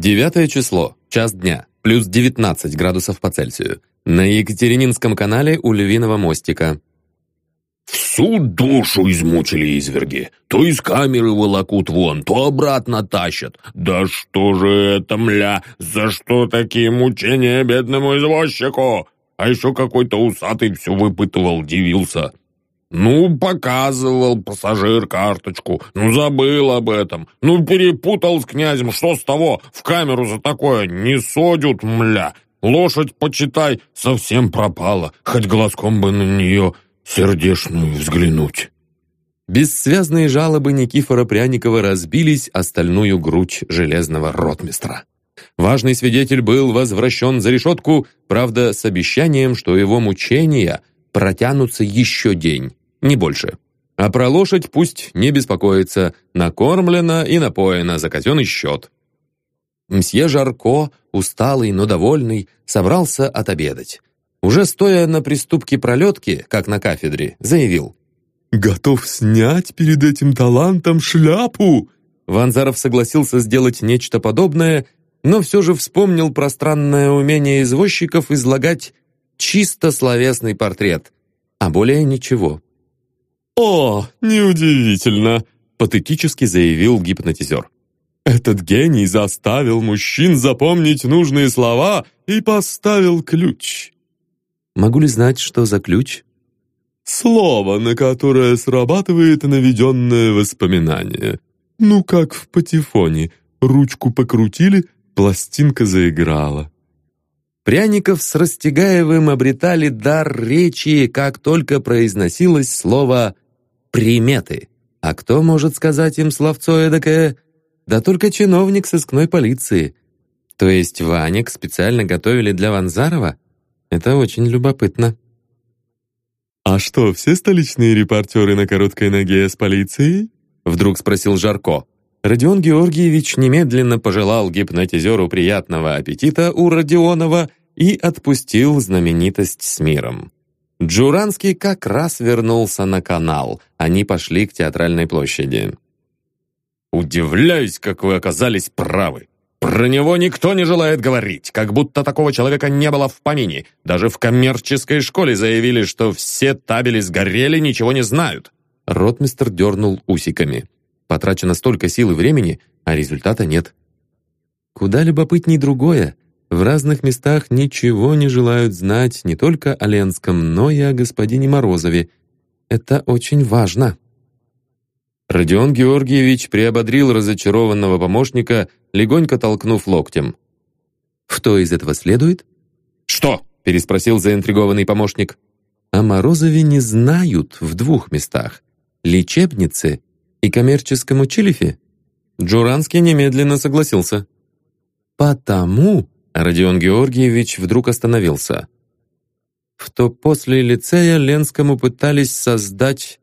Девятое число, час дня, плюс 19 градусов по Цельсию. На Екатерининском канале у Львиного мостика. Всю душу измучили изверги. То из камеры волокут вон, то обратно тащат. Да что же это, мля, за что такие мучения бедному извозчику? А еще какой-то усатый все выпытывал, дивился. Ну, показывал пассажир карточку, ну, забыл об этом. Ну, перепутал с князем, что с того? В камеру за такое не содят, мля. Лошадь, почитай, совсем пропала, хоть глазком бы на нее сердешную взглянуть». Бессвязные жалобы Никифора Пряникова разбились о стальную грудь железного ротмистра. Важный свидетель был возвращен за решетку, правда, с обещанием, что его мучения протянутся еще день, не больше. А про лошадь пусть не беспокоится, накормлена и напоена за казенный счет. Мсье Жарко, усталый, но довольный, собрался отобедать уже стоя на приступке пролетки, как на кафедре, заявил. «Готов снять перед этим талантом шляпу!» Ванзаров согласился сделать нечто подобное, но все же вспомнил про странное умение извозчиков излагать чисто словесный портрет, а более ничего. «О, неудивительно!» — патетически заявил гипнотизер. «Этот гений заставил мужчин запомнить нужные слова и поставил ключ. Могу ли знать, что за ключ? Слово, на которое срабатывает наведенное воспоминание. Ну, как в патефоне. Ручку покрутили, пластинка заиграла. Пряников с Растегаевым обретали дар речи, как только произносилось слово «приметы». А кто может сказать им словцо эдакое? Да только чиновник сыскной полиции. То есть Ваник специально готовили для Ванзарова? Это очень любопытно. «А что, все столичные репортеры на короткой ноге с полицией?» Вдруг спросил Жарко. Родион Георгиевич немедленно пожелал гипнотизеру приятного аппетита у Родионова и отпустил знаменитость с миром. Джуранский как раз вернулся на канал. Они пошли к театральной площади. «Удивляюсь, как вы оказались правы», про него никто не желает говорить, как будто такого человека не было в помине. Даже в коммерческой школе заявили, что все табели сгорели, ничего не знают. Ротмистер дернул усиками. Потрачено столько сил и времени, а результата нет. Куда любопытней другое. В разных местах ничего не желают знать не только о Ленском, но и о господине Морозове. Это очень важно. Родион Георгиевич приободрил разочарованного помощника, легонько толкнув локтем. «Что из этого следует?» «Что?» — переспросил заинтригованный помощник. «О Морозове не знают в двух местах — лечебнице и коммерческом училище». Джуранский немедленно согласился. «Потому...» — Родион Георгиевич вдруг остановился. «Что после лицея Ленскому пытались создать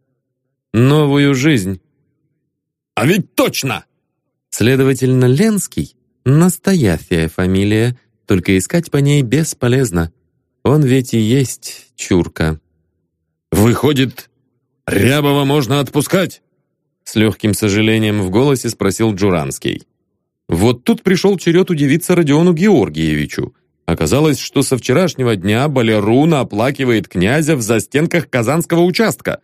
новую жизнь». «А ведь точно!» Следовательно, Ленский — настоящая фамилия, только искать по ней бесполезно. Он ведь и есть Чурка. «Выходит, Рябова можно отпускать?» С легким сожалением в голосе спросил Джуранский. Вот тут пришел черед удивиться Родиону Георгиевичу. Оказалось, что со вчерашнего дня Балеруна оплакивает князя в застенках Казанского участка.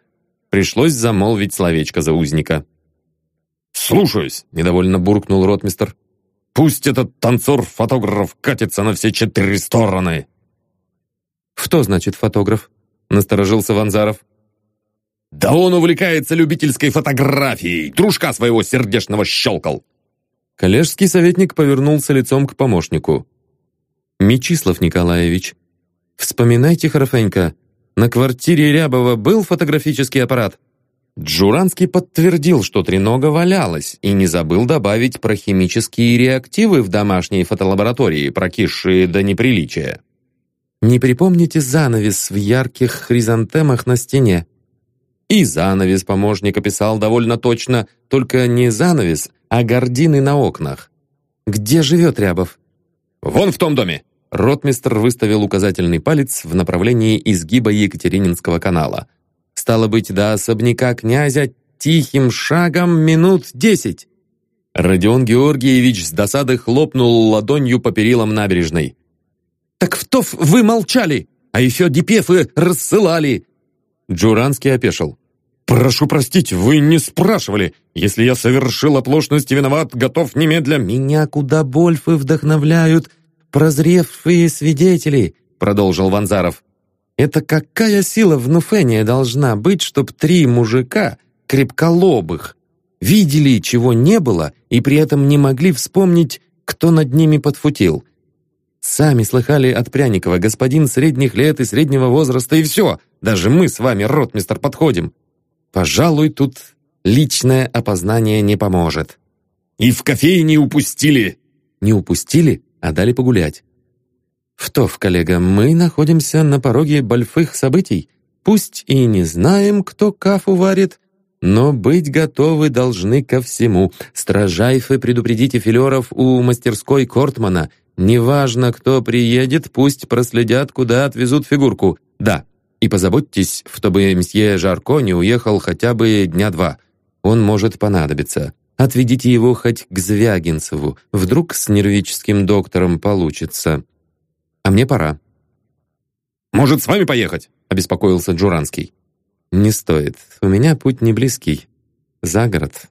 Пришлось замолвить словечко за узника. «Слушаюсь», — недовольно буркнул ротмистер. «Пусть этот танцор-фотограф катится на все четыре стороны». «Что значит фотограф?» — насторожился Ванзаров. «Да он увлекается любительской фотографией! Дружка своего сердечного щелкал!» Коллежский советник повернулся лицом к помощнику. «Мечислав Николаевич, вспоминайте хорошенько, на квартире Рябова был фотографический аппарат?» Джуранский подтвердил, что тренога валялась, и не забыл добавить про химические реактивы в домашней фотолаборатории, прокисшие до неприличия. «Не припомните занавес в ярких хризантемах на стене?» И занавес помощник описал довольно точно, только не занавес, а гардины на окнах. «Где живет Рябов?» «Вон в том доме!» Ротмистр выставил указательный палец в направлении изгиба Екатерининского канала – Стало быть, до особняка князя тихим шагом минут десять. Родион Георгиевич с досады хлопнул ладонью по перилам набережной. «Так в ТОВ вы молчали, а еще депефы рассылали!» Джуранский опешил. «Прошу простить, вы не спрашивали. Если я совершил оплошность и виноват, готов немедля...» «Меня куда больше вдохновляют прозревшие свидетели», продолжил Ванзаров. «Это какая сила внуфения должна быть, чтоб три мужика, крепколобых, видели, чего не было, и при этом не могли вспомнить, кто над ними подфутил?» Сами слыхали от Пряникова, господин средних лет и среднего возраста, и все. Даже мы с вами, ротмистер, подходим. Пожалуй, тут личное опознание не поможет. И в кофейне упустили. Не упустили, а дали погулять. Втов, коллега, мы находимся на пороге больших событий. Пусть и не знаем, кто кафу варит, но быть готовы должны ко всему. Стражайфы предупредите филеров у мастерской Кортмана. Неважно, кто приедет, пусть проследят, куда отвезут фигурку. Да, и позаботьтесь, чтобы мсье Жарко не уехал хотя бы дня два. Он может понадобиться. Отведите его хоть к Звягинцеву. Вдруг с нервическим доктором получится. А мне пора». «Может, с вами поехать?» — обеспокоился Джуранский. «Не стоит. У меня путь не близкий. За город».